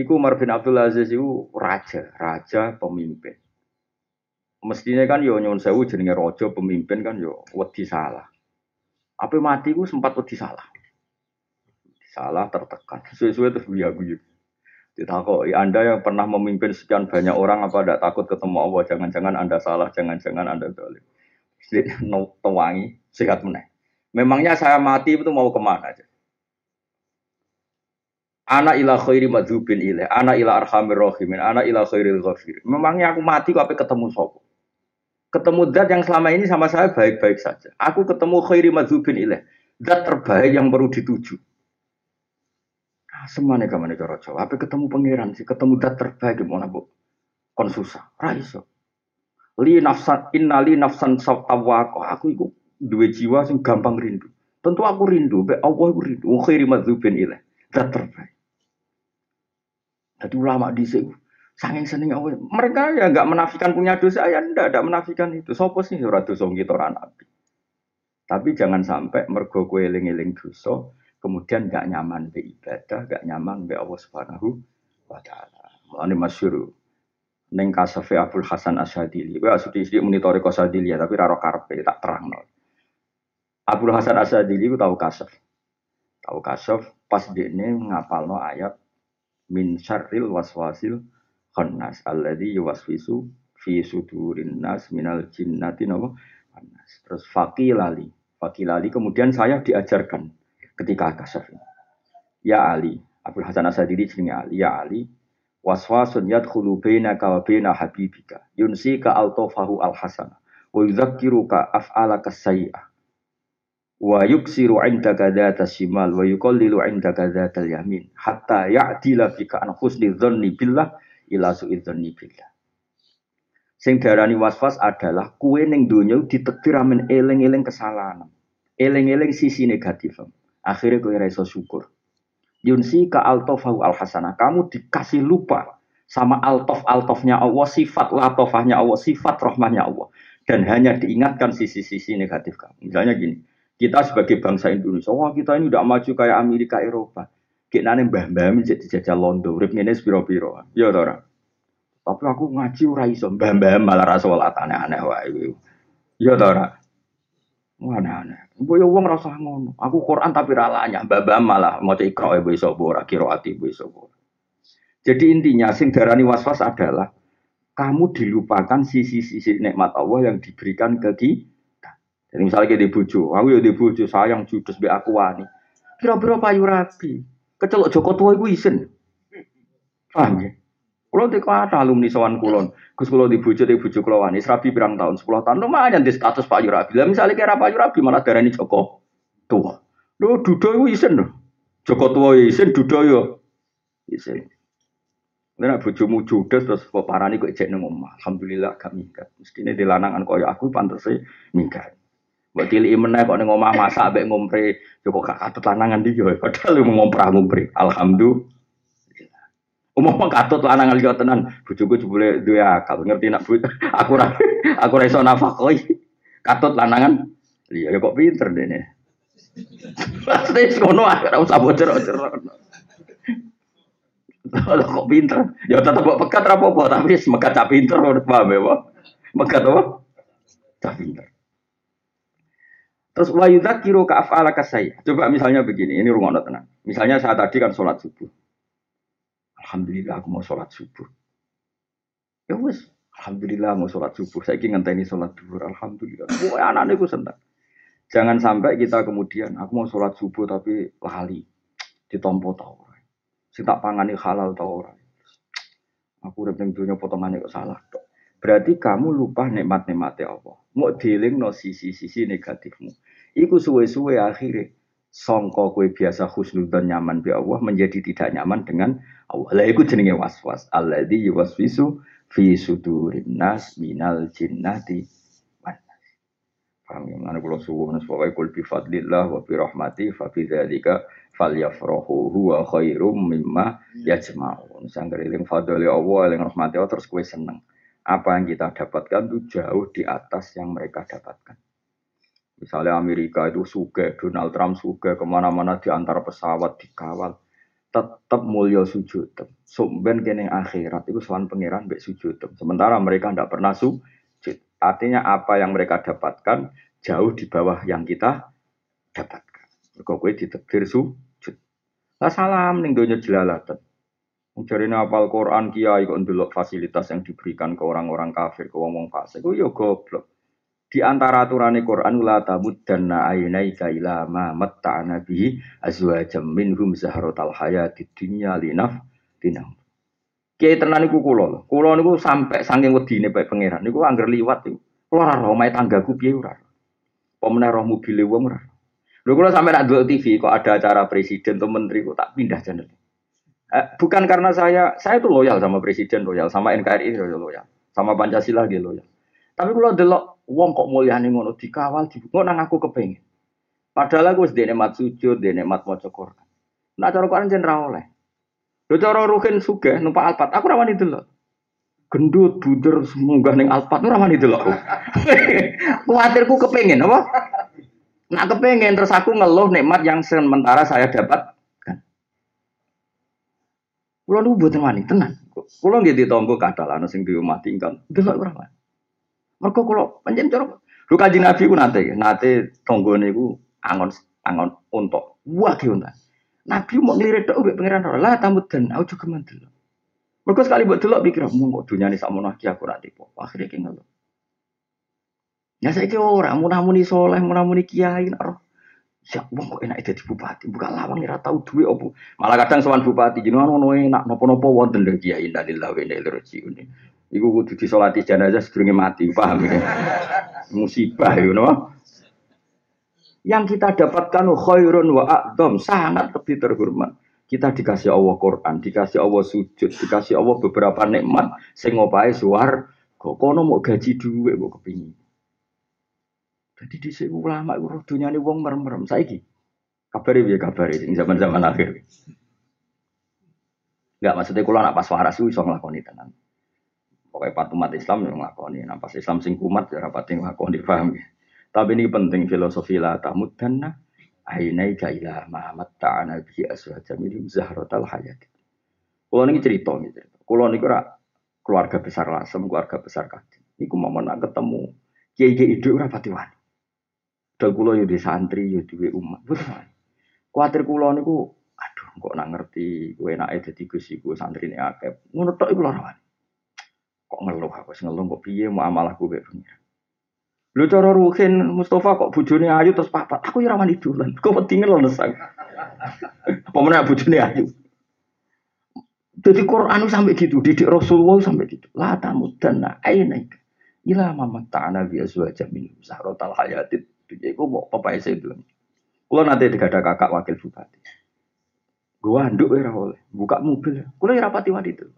Iku Umar bin Abdul Aziz itu raja, raja pemimpin. Mestinya kan yo nyuwun sewu jenenge raja pemimpin kan yo wedi salah. Apa mati ku sempat wedi salah. Salah tertekan. Suwe-suwe terus guyu-guyu. Ditakoki, Anda yang pernah memimpin sekian banyak orang apa tidak takut ketemu Allah? Jangan-jangan Anda salah, jangan-jangan Anda dolim. No, tewangi, sehat meneh. Memangnya saya mati itu mau ke mana aja? Anak ila khairi madzubin ilaih, anak ila arhamir rahimin, anak ila khairil ghafir. Memangnya aku mati kok ketemu sopo? Ketemu zat yang selama ini sama saya baik-baik saja. Aku ketemu khairi madzubin ilaih, zat terbaik yang perlu dituju. Nah, semuanya kamu nih rojo. Apa ketemu pangeran sih? Ketemu zat terbaik gimana bu? Kon susah, raiso. Li nafsan innali nafsan. Aku itu dua jiwa sing gampang rindu. Tentu aku rindu, be Allah aku rindu. Khairi madzubin ilaih, zat terbaik. Jadi ulama di sini saking seneng Allah. Mereka ya nggak menafikan punya dosa ya ndak ada menafikan itu. Sopo sih ora dosa kita ora nabi. Tapi jangan sampai mergo kowe eling-eling dosa kemudian nggak nyaman be ibadah, nggak nyaman be Allah Subhanahu wa taala. Mulane masyhur ning kasafe Abdul Hasan Asyadili. Kowe asudi sithik monitori Asyadili ya, tapi raro karepe tak terang. Abdul Hasan Asyadili ku tahu kasaf. Tahu kasaf pas ini ngapalno ayat min syarril waswasil khannas alladzi yuwaswisu fi sudurin nas minal jinnati napa? Khannas. Terus faqilali. Faqilali kemudian saya diajarkan ketika kasaf Ya Ali, Abdul Hasan Asadili jenenge Ali, ya Ali, waswasun yadkhulu bainaka wa baina habibika. Yunsika altofahu alhasana. Wa yudzakiruka af'alaka sayyi'ah wa yuksiru indaka dzata shimal wa yuqallilu indaka dzatal yamin hatta ya'dila bika an husni dzanni billah ila su'i dzanni billah. Sing darani waswas adalah kue ning donya ditektir amen eling-eling kesalahan. Eling-eling sisi negatif. Akhirnya kue iso syukur. Yunsi ka altofahu al hasanah kamu dikasih lupa sama altof altofnya Allah sifat latofahnya Allah sifat rahmahnya Allah. Dan hanya diingatkan sisi-sisi negatif kamu. Misalnya gini kita sebagai bangsa Indonesia, wah kita ini udah maju kayak Amerika, Eropa. Kita nane mbah-mbah menjadi dijajah Londo, urip ngene piro-piro. Ya ora. Tapi aku ngaji ora iso, mbah-mbah malah ra salat aneh-aneh wae. Ya ora. Aneh-aneh. Mbok yo wong rasa ngono. Aku Quran tapi ra lanya, mbah-mbah malah maca ikra e iso ora qiraati iso Jadi intinya sing darani waswas adalah kamu dilupakan sisi-sisi nikmat Allah yang diberikan ke kita jadi misalnya kayak di bujo, aku ya di bujo sayang judes be aku wani. Kira-kira payu rapi, kecelok Joko tua iku isen. Paham ya? Kulo di kata alumni sawan kulon, Gus kulo di bujo di bujo kulo wani, serabi berang tahun, sepuluh tahun lumayan di status payu rapi. Lah misalnya kira payu rapi malah darah ini Joko tua. Lo dudo iku isen loh. Joko tua ya isen, dudo yo isen. Nek bojomu judes terus parani kok ejek nang omah. Alhamdulillah gak minggat. Mestine dilanangan koyo aku pantese minggat. Mbok cilik meneh kok ning omah masak ngompre, yo kok gak katut lanangan iki yo padahal mau ngomprah ngompre. Alhamdulillah. Umum katut lanangan liya tenan, bojoku jebule duwe akal, ngerti nak bu, aku ora aku ora iso nafakoi. Katut lanangan, iya ya kok pinter dene. Pasti ngono ora usah bocor-bocor. kok pinter? Ya tetep kok pekat ra apa-apa, tapi semekat cah pinter ora paham ya. Mekat apa? Pinter. Terus wa kiro ka af'ala kasai. Coba misalnya begini, ini rumah tenang. Misalnya saya tadi kan sholat subuh. Alhamdulillah aku mau sholat subuh. Ya wes, Alhamdulillah mau sholat subuh. Saya ingin ngenteni sholat duhur. Alhamdulillah. Wah anak aku senang. Jangan sampai kita kemudian aku mau sholat subuh tapi lali ditompo tau Si tak pangani halal tau orang. Aku udah dunia potongannya kok salah. Berarti kamu lupa nikmat-nikmatnya Allah. Mau dealing no sisi-sisi negatifmu. Iku suwe-suwe akhirnya songko kue biasa dan nyaman bi Allah menjadi tidak nyaman dengan Allah. Lah iku jenenge waswas. Alladzi yuwaswisu fi sudurin nas minal jinnati Paham ya? Mana kalau suwun kul bi fadlillah wa bi rahmati fa bi dzalika falyafrahu huwa khairum mimma yajma'un. Sangger eling fadli Allah, eling rahmati Allah terus kue seneng. Apa yang kita dapatkan itu jauh di atas yang mereka dapatkan. Misalnya Amerika itu suka, Donald Trump suka, ke mana-mana di antar pesawat dikawal. tetap mulia sujud. Sumben kene akhirat itu soal pangeran mbek sujud. Sementara mereka tidak pernah sujud. Artinya apa yang mereka dapatkan jauh di bawah yang kita dapatkan. Mergo kowe ditakdir sujud. Lah salam ning donya jelalatan. Mencari apal Quran kiai kok fasilitas yang diberikan ke orang-orang kafir, ke wong fasik. Ku yo goblok. Di antara aturan Quran la tamuddanna ainaika ila ma matta'na bihi azwajam minhum zahratal hayatid dunya linaf tinam. Kiai tenan niku kula. Kula niku sampai saking wedine bae pangeran niku angger liwat niku. Kula ora roh omahe tanggaku piye ora. Pemenang roh mobile wong ora. Lho kula sampe nak TV kok ada acara presiden atau menteri kok tak pindah channel. Eh, bukan karena saya, saya itu loyal sama presiden, loyal sama NKRI, loyal, loyal. sama Pancasila dia loyal. Tapi kalau delok wong kok mulyane ngono dikawal di kok nang aku kepengin. Padahal aku wis dene mat sujud, dene mat maca Quran. Nak cara Quran jen ra oleh. Lho cara ruhin sugih numpak Alphard, aku ra wani delok. Gendut buder munggah ning Alphard ora wani delok. Kuatirku kepengin apa? Nak kepengin terus aku ngeluh nikmat yang sementara saya dapat Kulo niku mboten wani tenan. Kulo nggih ditonggo kadal ana sing diumati kan. Delok ora wani. Mergo kula pancen cara lho Kanjeng Nabi ku nate, nate tanggane iku angon angon unta. Wah ki unta. Nabi mau ngelirik tok mbek pangeran ora lah tamuden aku juga mandel. Mergo sekali mbok delok pikir mung kok dunyane sakmono iki aku ora tipu. Akhire ki ngono. Ya saiki ora munah-muni soleh, munah-muni kiai nek Ya wong kok enak jadi bupati, bukan lawang ora tau duwe opo. Malah kadang sowan bupati jenengan ono enak napa-napa wonten lho kiai innalillahi wa inna ilaihi rajiun. Iku kudu disolati jenazah sedurunge mati, paham ya? Musibah you know? Yang kita dapatkan khairun wa a'dham, sangat lebih terhormat. Kita dikasih Allah Quran, dikasih Allah sujud, dikasih Allah beberapa nikmat sing opahe suar, kok kono mau gaji duit kok kepingin. Jadi di sini ulama itu dunia ini wong merem-merem. Saiki kabari ya kabari ini zaman-zaman akhir. Enggak maksudnya kalau nak pas waras itu bisa ngelakoni tenan. Pokoknya pat umat Islam yang ngelakoni. Nah pas Islam sing kumat ya rapat yang ngelakoni paham ya. Tapi ini penting filosofi lah tamud dana ainai kaila Muhammad ta'ana bi aswaja minhum zahratal hayat. Kalau ini cerita nih cerita. Kalau ini keluarga besar lasem, keluarga besar kaji. Iku mau nak ketemu kiai kiai itu rapati wani. Dan kulo yo di santri yo di umat. Betul. Kuatir kulo niku aduh kok nak ngerti gue nak dadi Gus iku santrine akeh. Ngono kok ngeluh aku ngeluh kok piye muamalahku mbek pengiran. Lu cara ruhin Mustafa kok bojone ayu terus papat. Aku ya wani dolan. Kok pentinge lho nesang. Apa meneh bojone ayu. Jadi Quran sampai gitu, didik Rasulullah sampai gitu. La tamudanna ainaik. Ila mama ta'ana bi azwaja min sahratal hayatid. Jadi aku mau papai saya itu. Kalau nanti ada kakak wakil bupati. Gua anduk ya oleh, buka mobil. Kalau ya rapati wadi itu.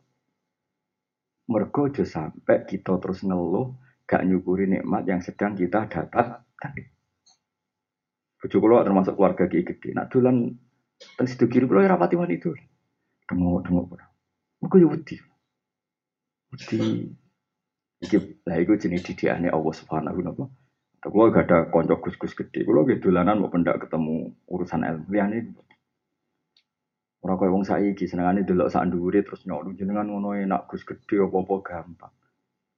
Mergo aja sampai kita terus ngeluh gak nyukuri nikmat yang sedang kita dapatkan. Bojo kula termasuk keluarga kiai gede. Nak dolan teng situ kiri kula ora pati wani itu. Dengok-dengok ora. Mergo yo wedi. Wedi iki lha iku jenenge didikane Allah Subhanahu wa taala. Kalau gak ada konco gus-gus gede, kalau gitu dolanan mau pendak ketemu urusan ilmu, liane Ora koyo wong saiki senengane delok sak ndhuwure terus nyok jenengan ngono enak Gus gede apa-apa gampang.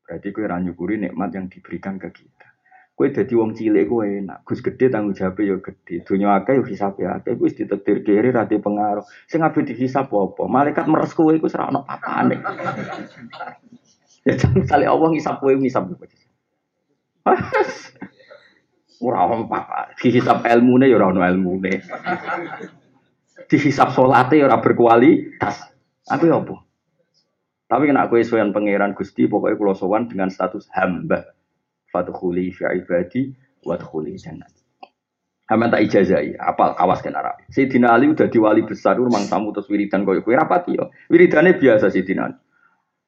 Berarti kowe ora nyukuri nikmat yang diberikan ke kita. Kowe dadi wong cilik kowe enak, Gus gede tanggung jawab ya gede. Donya akeh yo hisab ya akeh, wis ditakdir kiri rati pengaruh. Sing abe dihisab apa? Malaikat meres kowe iku ora ono papane. Ya sale Allah ngisap kowe ngisap kowe. Ora ono apa-apa. Dihisab ilmune ya ora ono ilmune dihisap solate ora berkualitas. Aku ya apa? Tapi kena aku sesuaian pangeran Gusti pokoknya kulo sowan dengan status hamba. Fatuhuli fi ibadi wa jannah. Hamba tak ijazai, apal awas kena Arab. Sayyidina Ali udah di wali besar rumang tamu terus wiridan koyo kowe rapati yo. Wiridane biasa Sayyidina Ali.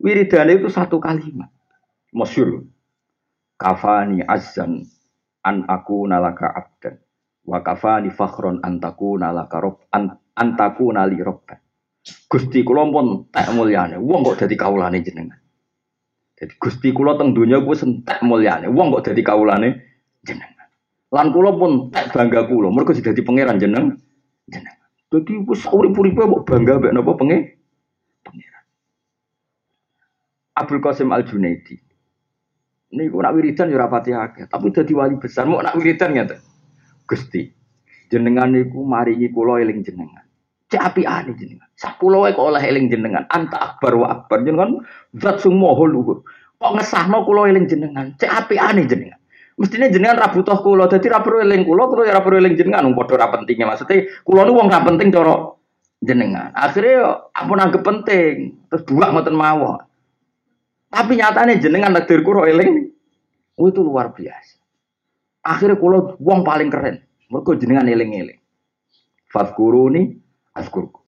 Wiridane itu satu kalimat. Masyur. Kafani azan an aku nalaka abdan. Wa kafani fakhron antaku nalaka rob an antaku nali robban. Gusti kula pun tak mulyane, wong kok dadi kawulane jenengan. Jadi Gusti kula teng donya kuwi sentek mulyane, wong kok dadi kawulane jenengan. Lan kula pun tak bangga kula, mergo dadi pangeran jeneng jenengan. Jadi wis urip-uripe mbok bangga mbek napa pengen. Abdul Qasim Al Junaidi. Ini nak wiridan ya rapati akeh, tapi dadi wali besar mau nak wiridan ngeten. Gusti, jenengan niku maringi kula eling jenengan. Cek apiane jenengan. Sak kula kok oleh eling jenengan. Anta akbar wa akbar jenengan zat sing maha luhur. Kok ngesahno kula eling jenengan. Cek apiane jenengan. Mestinya jenengan ra butuh kula, dadi ra perlu eling kula, kula ya ra perlu eling jenengan. Wong padha ra pentingnya maksudnya kula nu wong ra penting cara jenengan. Akhirnya ampun anggap penting, terus buak ngoten mawon. Tapi nyatanya jenengan takdir kuro eling, itu luar biasa. Akhirnya kulo wong paling keren. Mereka jenengan eling-eling. Fadkuruni askurku.